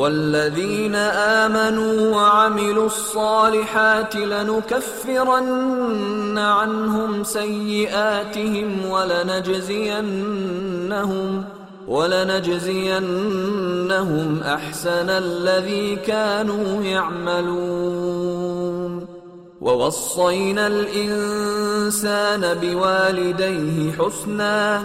والذين آمنوا وعملوا الصالحات لنكفرن عنهم سيئاتهم ولنجزينهم ولنجزينهم أحسن الذي كانوا يعملون ووصينا الإنسان بوالديه حسنا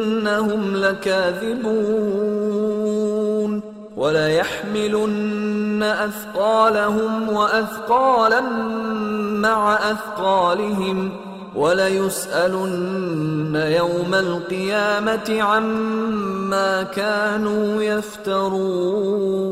إنهم لكاذبون وليحملن أثقالهم وأثقالا مع أثقالهم وليسألن يوم القيامة عما كانوا يفترون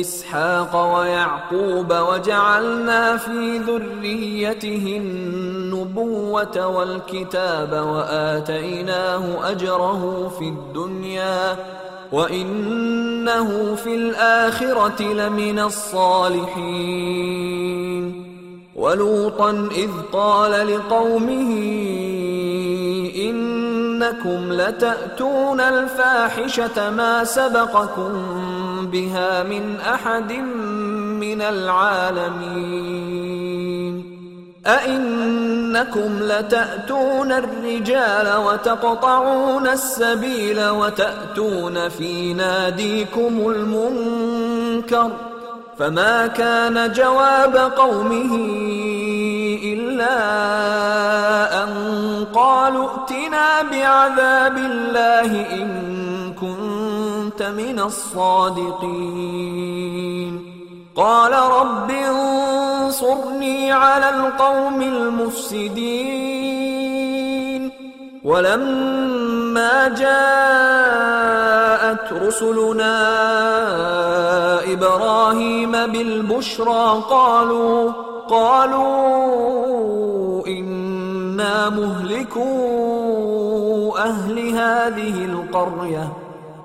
اسحاق ويعقوب وجعلنا في ذريته النبوة والكتاب وآتيناه أجره في الدنيا وإنه في الآخرة لمن الصالحين. ولوطا إذ قال لقومه إنكم لتأتون الفاحشة ما سبقكم بها من احد من العالمين أئنكم لتأتون الرجال وتقطعون السبيل وتأتون في ناديكم المنكر فما كان جواب قومه إلا أن قالوا ائتنا بعذاب الله إن كنت من الصادقين. قال رب انصرني على القوم المفسدين. ولما جاءت رسلنا إبراهيم بالبشرى قالوا قالوا إنا مهلكو أهل هذه القرية.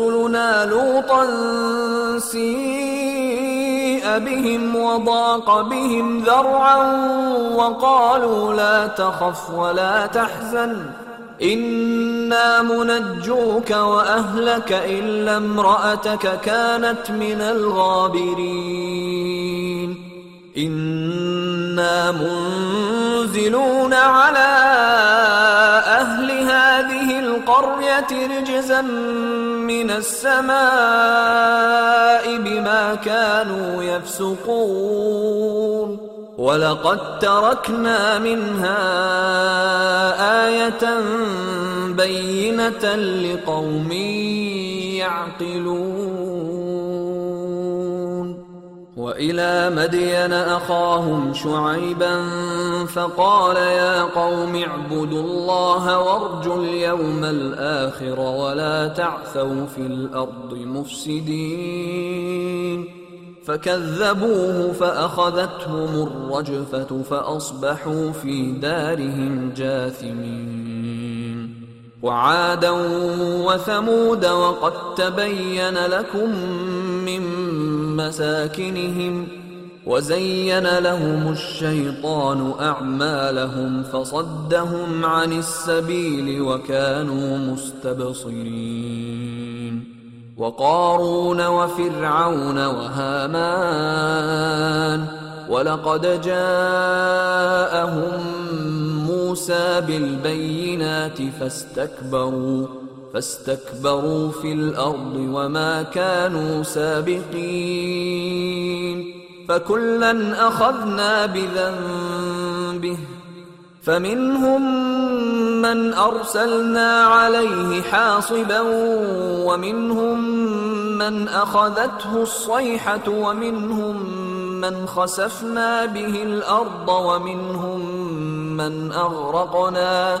رسلنا لوطا سيء بهم وضاق بهم ذرعا وقالوا لا تخف ولا تحزن. إنا منجوك وأهلك إلا امرأتك كانت من الغابرين. إنا منزلون على أهل هذه القرية رجزا من السماء بما كانوا يفسقون. ولقد تركنا منها آية بينة لقوم يعقلون. وإلى مدين أخاهم شعيبا فقال يا قوم اعبدوا الله وارجوا اليوم الآخر ولا تعثوا في الأرض مفسدين. فكذبوه فأخذتهم الرجفة فأصبحوا في دارهم جاثمين. وعادا وثمود وقد تبين لكم مساكنهم وزين لهم الشيطان أعمالهم فصدهم عن السبيل وكانوا مستبصرين وقارون وفرعون وهامان ولقد جاءهم موسى بالبينات فاستكبروا فاستكبروا في الأرض وما كانوا سابقين فكلا أخذنا بذنبه فمنهم من أرسلنا عليه حاصبا ومنهم من أخذته الصيحة ومنهم من خسفنا به الأرض ومنهم من أغرقنا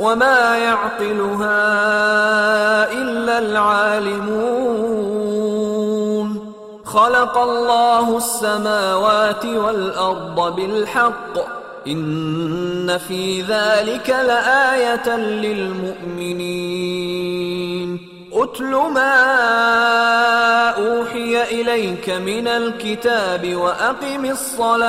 وما يعقلها إلا العالمون. خلق الله السماوات والأرض بالحق. إن في ذلك لآية للمؤمنين. اتل ما أوحي إليك من الكتاب وأقم الصلاة.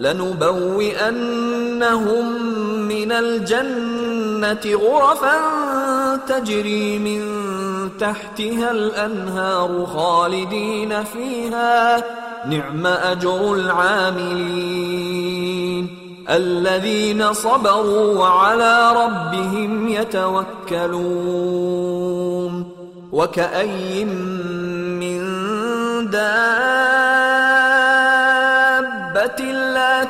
لنبوئنهم من الجنة غرفا تجري من تحتها الأنهار خالدين فيها. نعم أجر العاملين. الذين صبروا وعلى ربهم يتوكلون. وكأي من دابة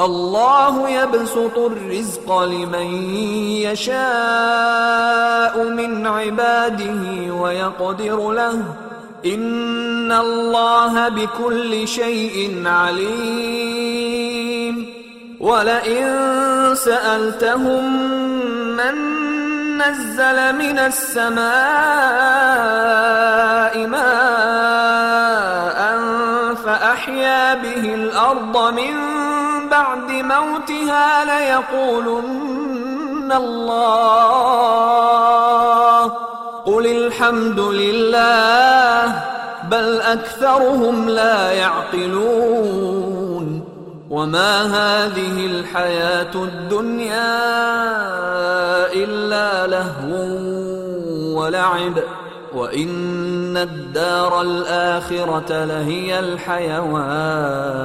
الله يبسط الرزق لمن يشاء من عباده ويقدر له. إن الله بكل شيء عليم. ولئن سألتهم من نزل من السماء ماء فأحيا به الأرض من موتها ليقولن الله. قل الحمد لله بل أكثرهم لا يعقلون. وما هذه الحياة الدنيا إلا لهو ولعب. وإن الدار الآخرة لهي الحيوان.